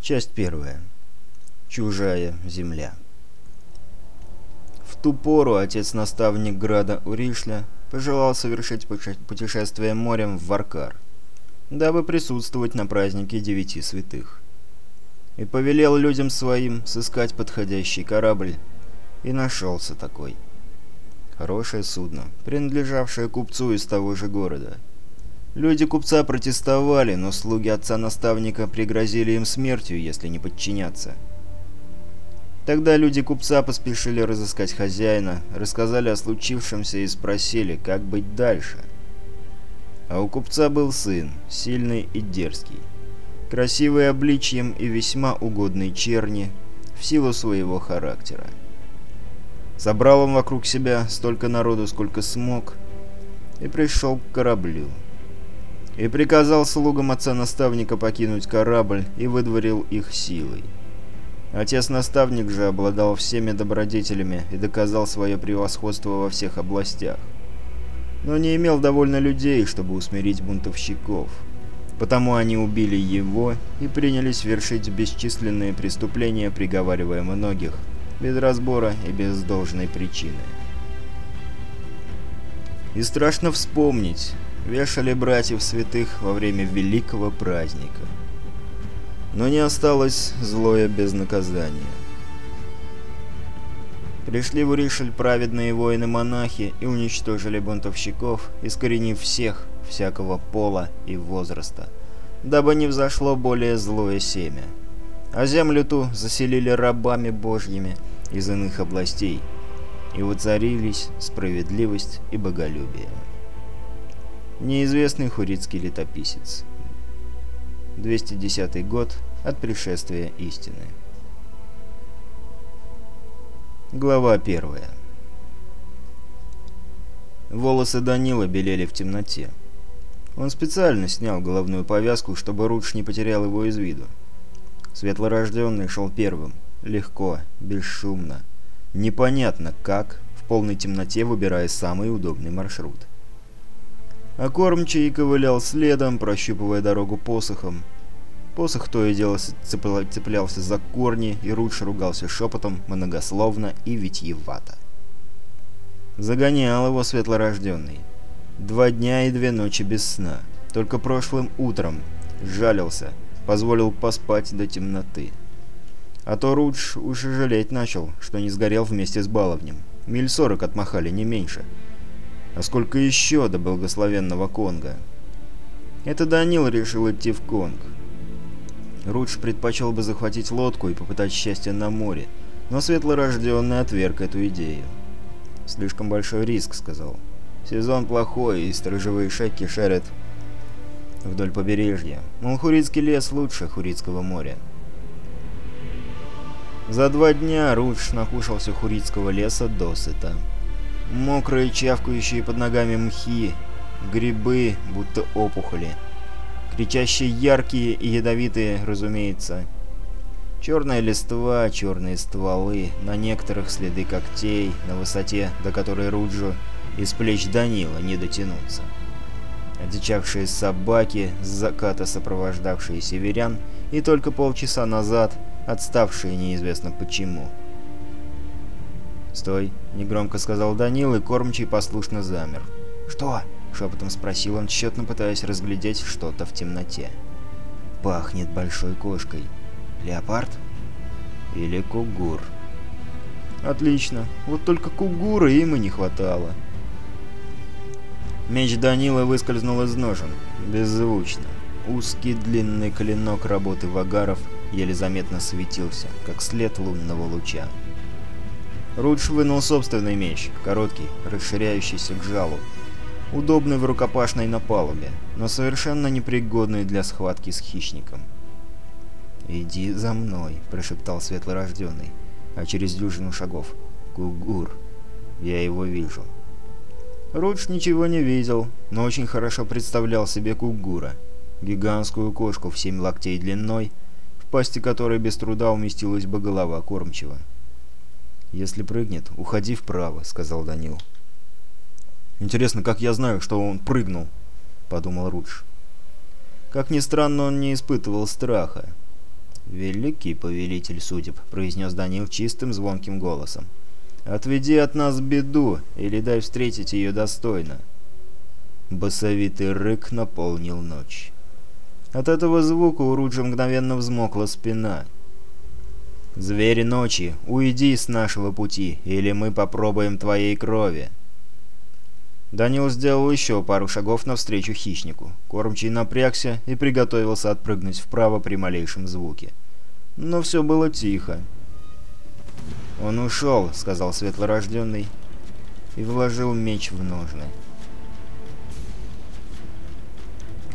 Часть первая. Чужая земля. В ту пору отец-наставник Града Уришля пожелал совершить путешествие морем в Варкар, дабы присутствовать на празднике Девяти Святых. И повелел людям своим сыскать подходящий корабль, и нашелся такой. Хорошее судно, принадлежавшее купцу из того же города – Люди купца протестовали, но слуги отца-наставника пригрозили им смертью, если не подчинятся. Тогда люди купца поспешили разыскать хозяина, рассказали о случившемся и спросили, как быть дальше. А у купца был сын, сильный и дерзкий. Красивый обличьем и весьма угодный черни, в силу своего характера. Собрал он вокруг себя столько народу, сколько смог, и пришел к кораблю и приказал слугам отца-наставника покинуть корабль и выдворил их силой. Отец-наставник же обладал всеми добродетелями и доказал свое превосходство во всех областях. Но не имел довольно людей, чтобы усмирить бунтовщиков. Потому они убили его и принялись вершить бесчисленные преступления, приговаривая многих, без разбора и без должной причины. И страшно вспомнить, вешали братьев святых во время великого праздника. Но не осталось злое без наказания. Пришли в Уришель праведные воины-монахи и уничтожили бунтовщиков, искоренив всех, всякого пола и возраста, дабы не взошло более злое семя. А землю ту заселили рабами божьими из иных областей, и воцарились справедливость и боголюбие. Неизвестный хурицкий летописец. 210 год от пришествия истины. Глава 1 Волосы Данила белели в темноте. Он специально снял головную повязку, чтобы Рудж не потерял его из виду. Светлорожденный шел первым. Легко, бесшумно. Непонятно как, в полной темноте выбирая самый удобный маршрут. А кормчий ковылял следом, прощупывая дорогу посохом. Посох то и дело цеплялся за корни, и Рудж ругался шепотом, многословно и витьевато. Загонял его светлорожденный. Два дня и две ночи без сна. Только прошлым утром. Жалился. Позволил поспать до темноты. А то Рудж уж и жалеть начал, что не сгорел вместе с баловнем. Миль сорок отмахали, не меньше. — а сколько еще до благословенного Конга? Это Данил решил идти в Конг. Рудж предпочел бы захватить лодку и попытать счастье на море, но светлорожденный отверг эту идею. «Слишком большой риск», — сказал. «Сезон плохой, и сторожевые шайки шарят вдоль побережья. Малхурицкий лес лучше Хурицкого моря». За два дня Рудж нахушился Хурицкого леса досыта мокрые чавкающие под ногами мхи, грибы, будто опухоли. Кричащие яркие и ядовитые, разумеется. Черная листва, черные стволы, на некоторых следы когтей, на высоте, до которой Руджу из плеч Данила не дотянуться. Одичавшие собаки, с заката сопровождавшие северян, и только полчаса назад отставшие неизвестно почему. «Стой!» — негромко сказал Данил, и кормчий послушно замер. «Что?» — шепотом спросил он, тщетно пытаясь разглядеть что-то в темноте. «Пахнет большой кошкой. Леопард?» «Или кугур?» «Отлично. Вот только кугура им и не хватало». Меч Данила выскользнул из ножен. Беззвучно. Узкий длинный клинок работы вагаров еле заметно светился, как след лунного луча. Рудж вынул собственный меч, короткий, расширяющийся к жалу, удобный в рукопашной на палубе, но совершенно непригодный для схватки с хищником. «Иди за мной», — прошептал Светлорожденный, а через дюжину шагов. «Гугур, я его вижу». Рудж ничего не видел, но очень хорошо представлял себе кугура, гигантскую кошку в семь локтей длиной, в пасти которой без труда уместилась бы голова кормчего. «Если прыгнет, уходи вправо», — сказал Данил. «Интересно, как я знаю, что он прыгнул?» — подумал Рудж. Как ни странно, он не испытывал страха. «Великий повелитель судеб», — произнес Данил чистым звонким голосом. «Отведи от нас беду, или дай встретить ее достойно». Басовитый рык наполнил ночь. От этого звука у Руджа мгновенно взмокла спина — Звери ночи, уйди с нашего пути, или мы попробуем твоей крови!» Данил сделал еще пару шагов навстречу хищнику. Кормчий напрягся и приготовился отпрыгнуть вправо при малейшем звуке. Но все было тихо. «Он ушел», — сказал светлорожденный, и вложил меч в ножны.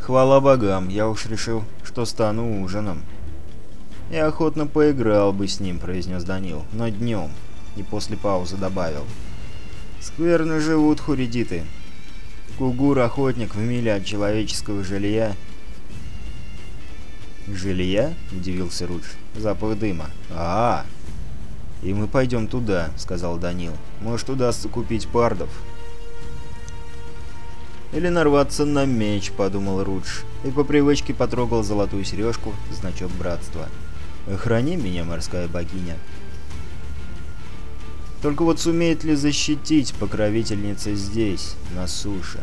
«Хвала богам, я уж решил, что стану ужином». «Я охотно поиграл бы с ним», — произнес Данил, — «но днем». И после паузы добавил. «Скверно живут хуридиты. Кугур-охотник в миле от человеческого жилья». «Жилья?» — удивился Рудж. «Запах дыма». «А-а-а!» «И мы пойдем туда», — сказал Данил. «Может, удастся купить пардов». «Или нарваться на меч», — подумал Рудж, и по привычке потрогал золотую сережку, значок братства. Храни меня, морская богиня. Только вот сумеет ли защитить покровительница здесь, на суше?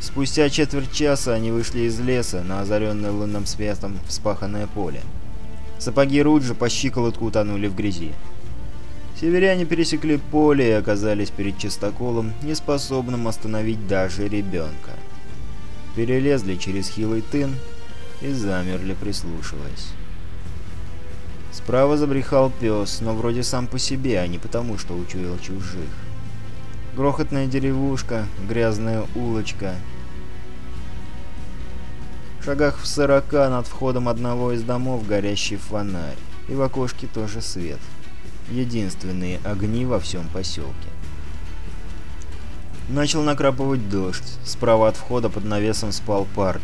Спустя четверть часа они вышли из леса на озаренное лунным светом вспаханное поле. Сапоги Руджа по щиколотку утонули в грязи. Северяне пересекли поле и оказались перед чистоколом, неспособным остановить даже ребенка. Перелезли через хилый тын и замерли, прислушиваясь. Справа забрехал пес, но вроде сам по себе, а не потому, что учуял чужих. Грохотная деревушка, грязная улочка. В шагах в сорока над входом одного из домов горящий фонарь. И в окошке тоже свет. Единственные огни во всем поселке. Начал накрапывать дождь. Справа от входа под навесом спал парт.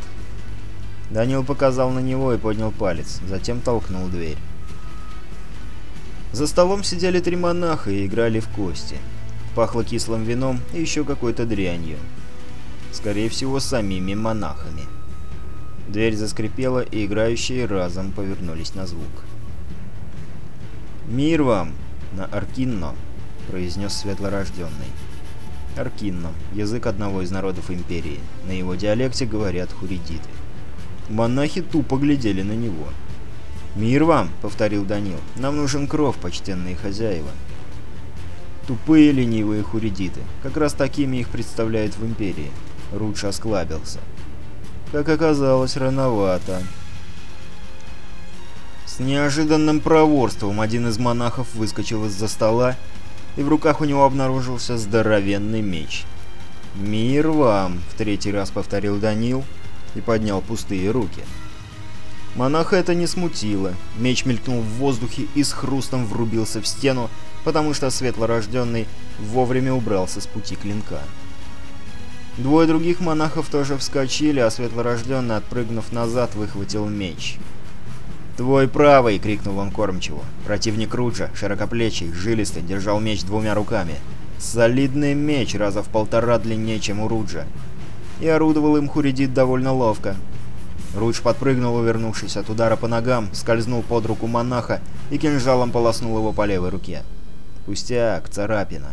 Данил показал на него и поднял палец, затем толкнул дверь. За столом сидели три монаха и играли в кости. Пахло кислым вином и еще какой-то дрянью. Скорее всего, самими монахами. Дверь заскрипела, и играющие разом повернулись на звук. «Мир вам!» на Аркинно», — произнес светлорожденный. Аркинно — язык одного из народов Империи. На его диалекте говорят хуридиты. Монахи тупо глядели на него. «Мир вам!» — повторил Данил. «Нам нужен кров, почтенные хозяева». Тупые ленивые хуридиты. Как раз такими их представляют в Империи. Рудж осклабился. Как оказалось, рановато. С неожиданным проворством один из монахов выскочил из-за стола, и в руках у него обнаружился здоровенный меч. «Мир вам!» — в третий раз повторил Данил и поднял пустые руки. «Мир Монаха это не смутило. Меч мелькнул в воздухе и с хрустом врубился в стену, потому что светлорожденный вовремя убрался с пути клинка. Двое других монахов тоже вскочили, а светлорожденный, отпрыгнув назад, выхватил меч. «Твой правый!» — крикнул он кормчиво. Противник Руджа, широкоплечий, жилистый, держал меч двумя руками. Солидный меч, раза в полтора длиннее, чем у Руджа. И орудовал им Хуридит довольно ловко. Руч подпрыгнул, увернувшись от удара по ногам, скользнул под руку монаха и кинжалом полоснул его по левой руке. Пустяк, царапина.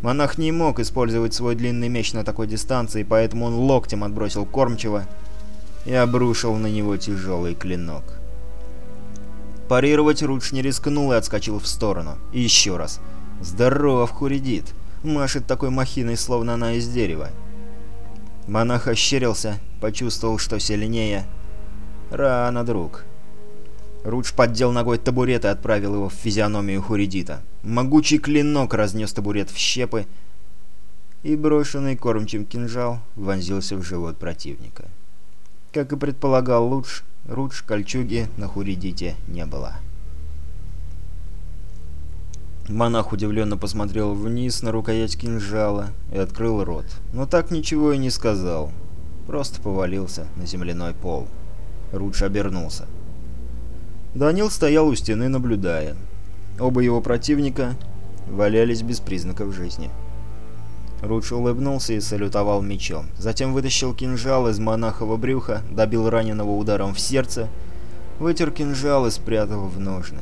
Монах не мог использовать свой длинный меч на такой дистанции, поэтому он локтем отбросил кормчего и обрушил на него тяжелый клинок. Парировать Руч не рискнул и отскочил в сторону. И еще раз. Здорово, хуридит!» Машет такой махиной, словно она из дерева. Монах ощерился почувствовал, что сильнее. Рано, друг. Рудж поддел ногой табурет и отправил его в физиономию Хуридита. Могучий клинок разнес табурет в щепы, и брошенный кормчим кинжал вонзился в живот противника. Как и предполагал Лудж, Рудж кольчуги на Хуридите не было. Монах удивленно посмотрел вниз на рукоять кинжала и открыл рот, но так ничего и не сказал, просто повалился на земляной пол. Рудж обернулся. Данил стоял у стены, наблюдая. Оба его противника валялись без признаков жизни. Рудж улыбнулся и салютовал мечом. Затем вытащил кинжал из монахова брюха, добил раненого ударом в сердце, вытер кинжал и спрятал в ножны.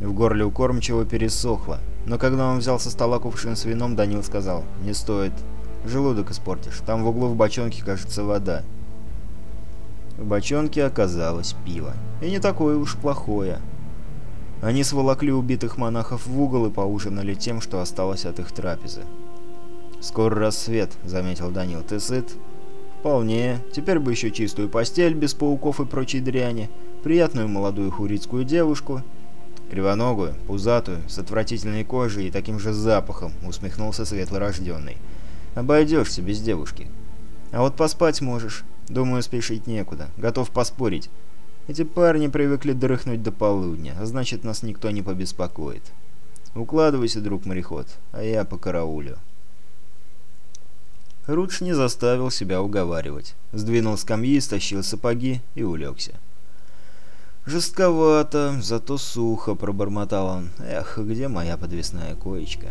В горле у кормчего пересохло, но когда он взял со стола кувшин с вином, Данил сказал «Не стоит, Желудок испортишь. Там в углу в бочонке, кажется, вода. В бочонке оказалось пиво. И не такое уж плохое. Они сволокли убитых монахов в угол и поужинали тем, что осталось от их трапезы. «Скоро рассвет», — заметил Данил. «Ты сыт?» «Вполне. Теперь бы еще чистую постель без пауков и прочей дряни, приятную молодую хурицкую девушку». «Кривоногую, пузатую, с отвратительной кожей и таким же запахом», — усмехнулся светлорожденный. Обойдешься без девушки. А вот поспать можешь. Думаю, спешить некуда. Готов поспорить. Эти парни привыкли дрыхнуть до полудня, а значит, нас никто не побеспокоит. Укладывайся, друг мореход, а я по караулю. Руч не заставил себя уговаривать. Сдвинул скамьи, стащил сапоги и улегся. «Жестковато, зато сухо», — пробормотал он. «Эх, где моя подвесная коечка?»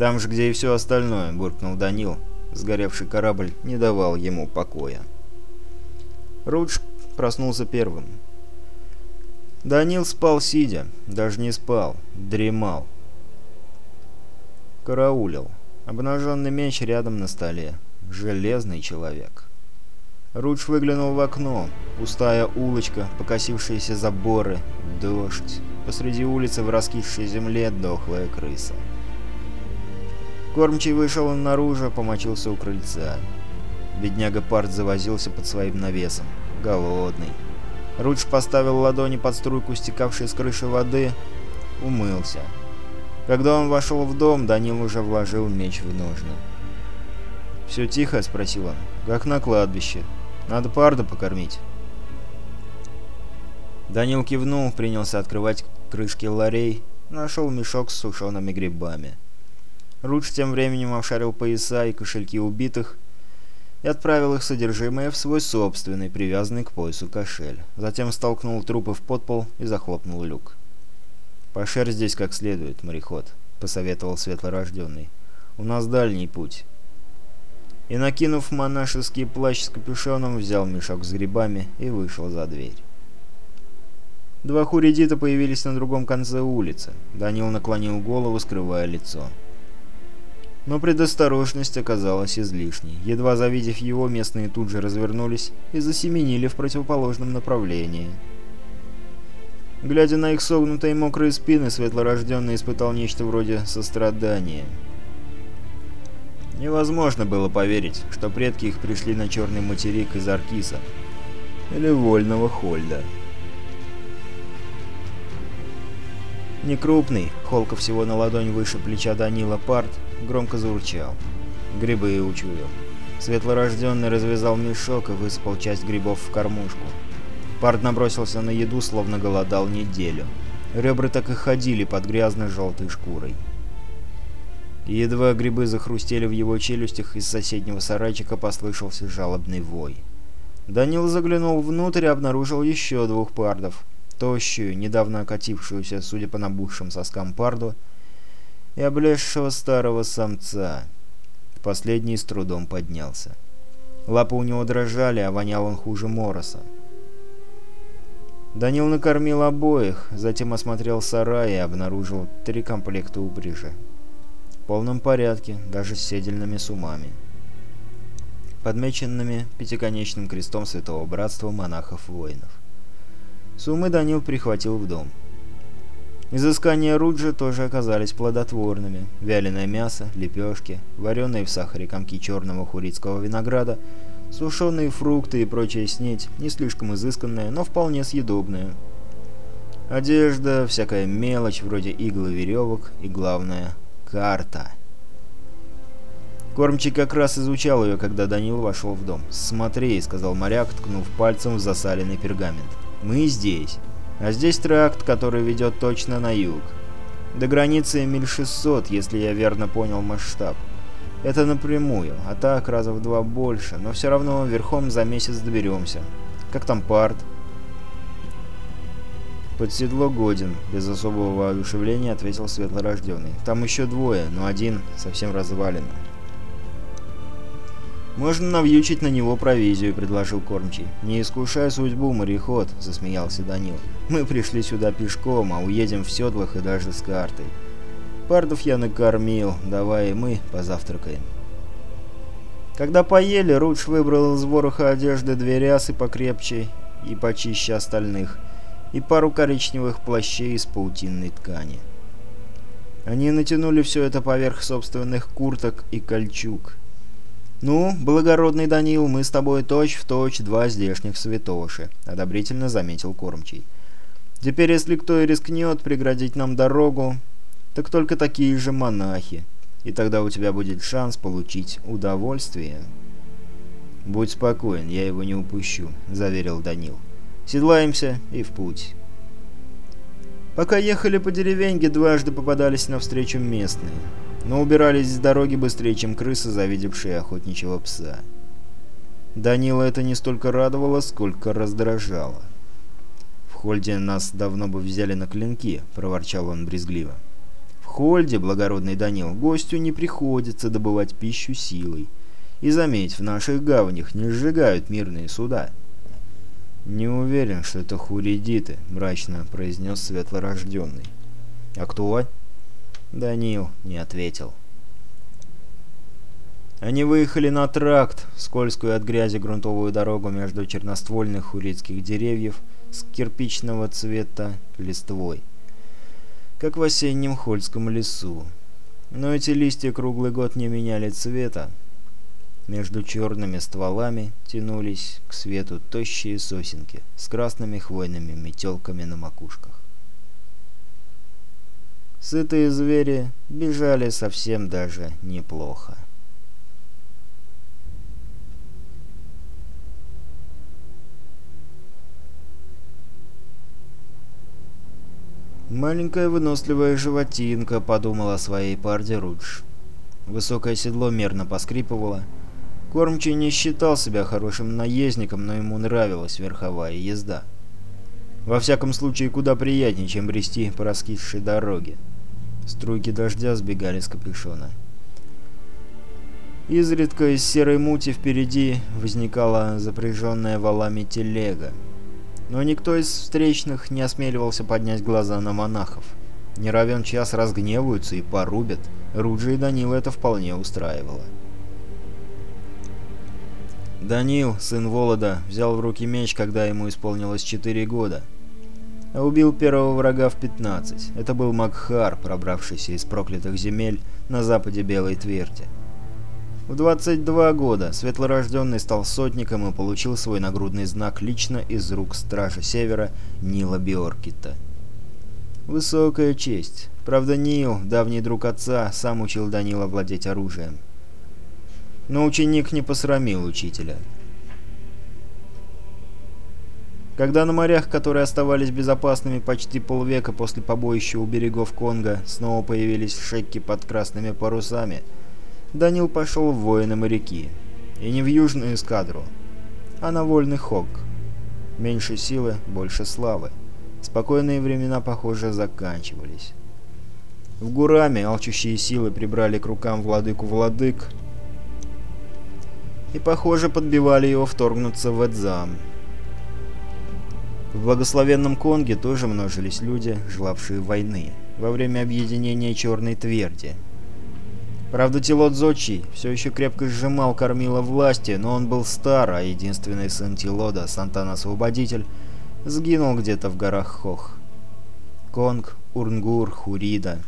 Там же, где и все остальное», — буркнул Данил. Сгоревший корабль не давал ему покоя. Рудж проснулся первым. Данил спал сидя, даже не спал, дремал. Караулил. Обнаженный меч рядом на столе. Железный человек. Рудж выглянул в окно. Пустая улочка, покосившиеся заборы, дождь. Посреди улицы в раскисшей земле дохлая крыса. Кормчий вышел наружу, помочился у крыльца. Бедняга Парт завозился под своим навесом. Голодный. Рудж поставил ладони под струйку, стекавшей с крыши воды, умылся. Когда он вошел в дом, Данил уже вложил меч в ножны. «Все тихо?» — спросил он. «Как на кладбище. Надо парда покормить». Данил кивнул, принялся открывать крышки ларей, нашел мешок с сушеными грибами. Рудж тем временем обшарил пояса и кошельки убитых и отправил их содержимое в свой собственный, привязанный к поясу кошель. Затем столкнул трупы в подпол и захлопнул люк. «Пошер здесь как следует, мореход», — посоветовал светлорожденный. «У нас дальний путь». И, накинув монашеский плащ с капюшоном, взял мешок с грибами и вышел за дверь. Два хуридита появились на другом конце улицы. Данил наклонил голову, скрывая лицо. Но предосторожность оказалась излишней. Едва завидев его, местные тут же развернулись и засеменили в противоположном направлении. Глядя на их согнутые мокрые спины, светлорожденный испытал нечто вроде сострадания. Невозможно было поверить, что предки их пришли на черный материк из Аркиса или Вольного Хольда. Некрупный, холка всего на ладонь выше плеча Данила Парт, громко заурчал. Грибы и учуял. Светлорожденный развязал мешок и высыпал часть грибов в кормушку. Пард набросился на еду, словно голодал неделю. Ребра так и ходили под грязной желтой шкурой. Едва грибы захрустели в его челюстях, из соседнего сарайчика послышался жалобный вой. Данил заглянул внутрь и обнаружил еще двух пардов. Тощую, недавно окатившуюся, судя по набухшим соскам парду, и облезшего старого самца. Последний с трудом поднялся. Лапы у него дрожали, а вонял он хуже Мороса. Данил накормил обоих, затем осмотрел сарай и обнаружил три комплекта упряжи. В полном порядке, даже с седельными сумами. Подмеченными пятиконечным крестом Святого Братства монахов-воинов. Сумы Данил прихватил в дом. Изыскания Руджи тоже оказались плодотворными. Вяленое мясо, лепешки, вареные в сахаре комки черного хурицкого винограда, сушеные фрукты и прочая снеть, не слишком изысканная, но вполне съедобная. Одежда, всякая мелочь вроде игл и веревок, и главное — карта. Кормчий как раз изучал ее, когда Данил вошел в дом. «Смотри», — сказал моряк, ткнув пальцем в засаленный пергамент. «Мы здесь». А здесь тракт, который ведет точно на юг. До границы миль 600, если я верно понял масштаб. Это напрямую, а так раза в два больше, но все равно верхом за месяц доберемся. Как там парт? «Под седло годен», — без особого воодушевления ответил светлорожденный. «Там еще двое, но один совсем развален». «Можно навьючить на него провизию», — предложил кормчий. «Не искушай судьбу, мореход», — засмеялся Данил. «Мы пришли сюда пешком, а уедем в седлах и даже с картой. Пардов я накормил, давай и мы позавтракаем». Когда поели, Рудж выбрал из вороха одежды две рясы покрепче и почище остальных, и пару коричневых плащей из паутинной ткани. Они натянули все это поверх собственных курток и кольчуг — «Ну, благородный Данил, мы с тобой точь-в-точь точь два здешних святоши», — одобрительно заметил Кормчий. «Теперь, если кто и рискнет преградить нам дорогу, так только такие же монахи, и тогда у тебя будет шанс получить удовольствие». «Будь спокоен, я его не упущу», — заверил Данил. «Седлаемся и в путь». Пока ехали по деревеньке, дважды попадались навстречу местные — но убирались с дороги быстрее, чем крысы, завидевшие охотничьего пса. Данила это не столько радовало, сколько раздражало. «В Хольде нас давно бы взяли на клинки», — проворчал он брезгливо. «В Хольде, благородный Данил, гостю не приходится добывать пищу силой. И заметь, в наших гаванях не сжигают мирные суда». «Не уверен, что это хуридиты», — мрачно произнес светлорожденный. «А кто?» Данил не ответил. Они выехали на тракт, скользкую от грязи грунтовую дорогу между черноствольных урицких деревьев с кирпичного цвета листвой. Как в осеннем Хольском лесу. Но эти листья круглый год не меняли цвета. Между черными стволами тянулись к свету тощие сосенки с красными хвойными метелками на макушках. Сытые звери бежали совсем даже неплохо. «Маленькая выносливая животинка», — подумала о своей парде Рудж. Высокое седло мерно поскрипывало. Кормчий не считал себя хорошим наездником, но ему нравилась верховая езда. Во всяком случае, куда приятнее, чем брести по раскисшей дороге. Струйки дождя сбегали с капюшона. Изредка из серой мути впереди возникала запряженная валами телега. Но никто из встречных не осмеливался поднять глаза на монахов. Неравен час разгневаются и порубят. Руджи и Данила это вполне устраивало. Данил, сын Волода, взял в руки меч, когда ему исполнилось 4 года. А убил первого врага в 15. Это был Макхар, пробравшийся из проклятых земель на западе Белой Тверди. В 22 года светлорожденный стал сотником и получил свой нагрудный знак лично из рук Стража Севера Нила Биоркита. Высокая честь. Правда, Нил, давний друг отца, сам учил Данила владеть оружием но ученик не посрамил учителя. Когда на морях, которые оставались безопасными почти полвека после побоища у берегов Конго, снова появились шекки под красными парусами, Данил пошел в воины моряки. И не в южную эскадру, а на вольный хок. Меньше силы, больше славы. Спокойные времена, похоже, заканчивались. В Гураме алчущие силы прибрали к рукам владыку владык, и, похоже, подбивали его вторгнуться в Эдзам. В благословенном Конге тоже множились люди, желавшие войны, во время объединения Черной Тверди. Правда, тело Дзочи все еще крепко сжимал кормила власти, но он был стар, а единственный сын Тилода, Сантан-Освободитель, сгинул где-то в горах Хох. Конг, Урнгур, Хурида.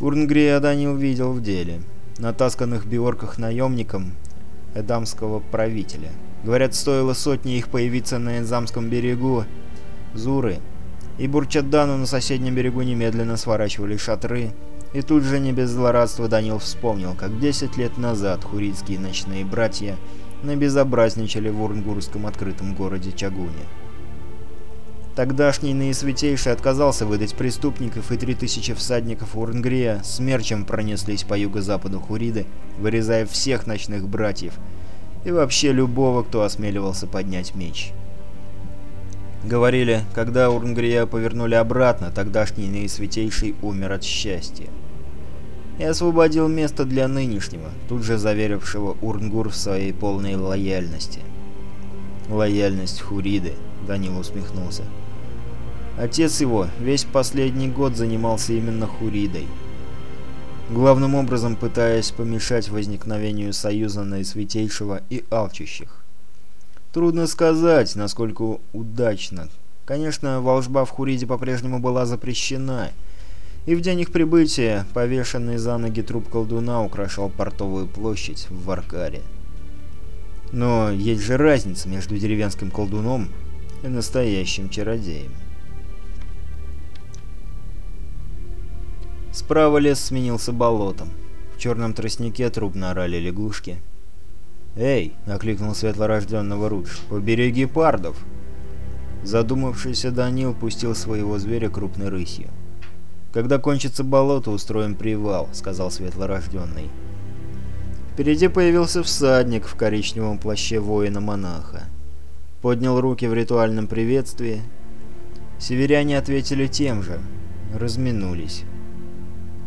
Урнгрия Данил видел в деле натасканных Биорках наемником эдамского правителя. Говорят, стоило сотни их появиться на Энзамском берегу Зуры, и Бурчаддану на соседнем берегу немедленно сворачивали шатры, и тут же не без злорадства Данил вспомнил, как 10 лет назад хурицкие ночные братья набезобразничали в Урнгурском открытом городе Чагуне. Тогдашний наисвятейший отказался выдать преступников, и три тысячи всадников Урнгрия смерчем пронеслись по юго-западу Хуриды, вырезая всех ночных братьев и вообще любого, кто осмеливался поднять меч. Говорили, когда Урнгрия повернули обратно, тогдашний наисвятейший умер от счастья. И освободил место для нынешнего, тут же заверившего Урнгур в своей полной лояльности. «Лояльность Хуриды», — Данил усмехнулся. Отец его весь последний год занимался именно Хуридой. Главным образом пытаясь помешать возникновению союза наисвятейшего и алчущих. Трудно сказать, насколько удачно. Конечно, волжба в Хуриде по-прежнему была запрещена, и в день их прибытия повешенный за ноги труп колдуна украшал портовую площадь в Варкаре. Но есть же разница между деревенским колдуном и настоящим чародеем. Справа лес сменился болотом. В черном тростнике трубно орали лягушки. «Эй!» — окликнул светлорожденного Рудж. «Побереги пардов!» Задумавшийся Данил пустил своего зверя крупной рысью. «Когда кончится болото, устроим привал», — сказал светлорожденный. Впереди появился всадник в коричневом плаще воина-монаха. Поднял руки в ритуальном приветствии. Северяне ответили тем же. Разминулись.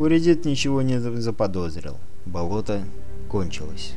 Урезит ничего не заподозрил. Болото кончилось.